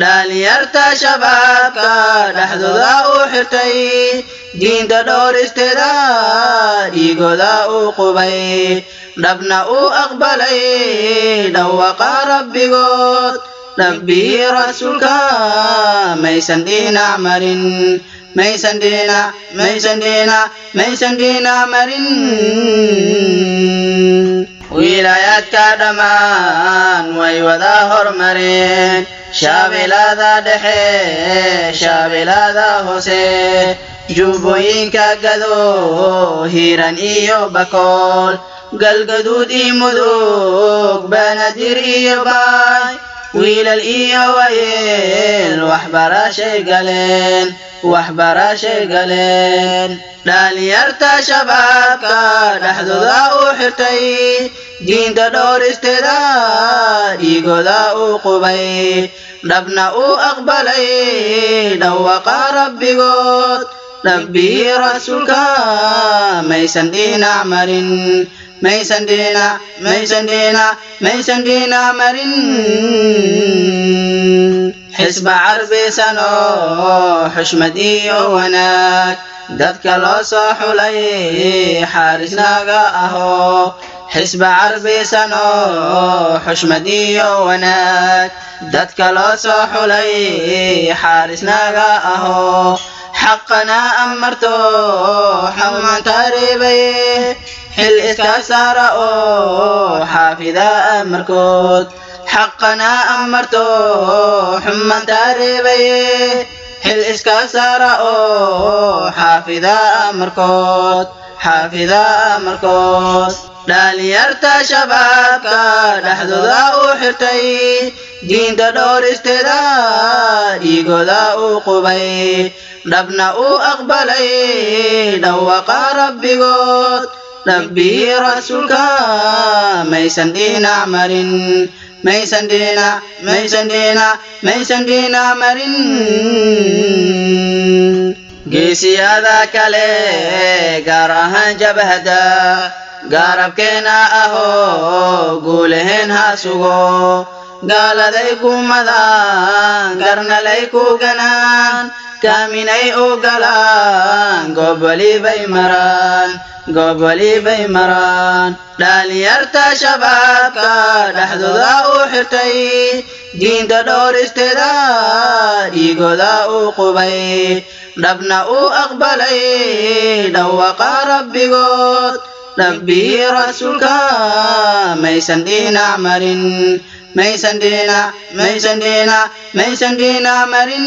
dhalinyarta shabaabka dhexdooda u xirtay diinta dhowristeeda dhiigooda u qubay dhabna u aqbalay dhawaqa rabbigood dhabbihii rasuulka maysan dhinac marin maysan dhinac maysan dhinac maysan dhinac marin wiilaayaadka dhammaan way wada hormareen shaabilada dhexe shaabilada hoose jubbooyinka gado hiiran iyo bakool galgaduud iyo mudug banadir iyo baay wiilal iyo wayeel waxbarashay galeen waxbarashay galeen dhalinyarta shabaabka dhexdooda u xirtay diinta dhowristeeda dhiigooda u qubay dhabna u aqbalay dhawaqa rabbigood dhabbihii rasuulka maysan dhinac marin maysan dhinac maysan dhinac maysan dhinac marin. Xisba carbisan oo xushmad iyo wanaag dadka loo soo xulay xaarisnaaga ahoo xisba carbisan oo xushmad iyo wanaag dadka loo soo xulay xaarisnaaga ahoo xaqana amarto xamaanta reebay xil iska saara oo xaafida amarkood xaqana amarto xumanta reebay xil iska saara oo xaafida amarkood xaafida dhalinyarta shabaabka dhexdooda u xirtay diinta dhowristeeda dhiigooda u qubay dhabna u aqbalay dhawaqa rabbigood dhabbihii rasuulka maysan dhinac marin maysan dhinac maysan dhinac maysan dhinac marin. Geesiyada kale gaar ahaan jabhada gaarabkeena ahoo guulaheen ha sugo gaaladay kumadaan garnalay ku ganaan kaaminay u galaan gobolibay maraan gobolibay maraan dhalinyarta shabaabka dhexdooda u xirtay diinta dhowristeeda dhiigooda u qubay dhabna u aqbalay dhawaqa rabbigood dhabbihii rasuulka maysan dhinac marin maysan dhinac maysan dhinac maysan dhinac marin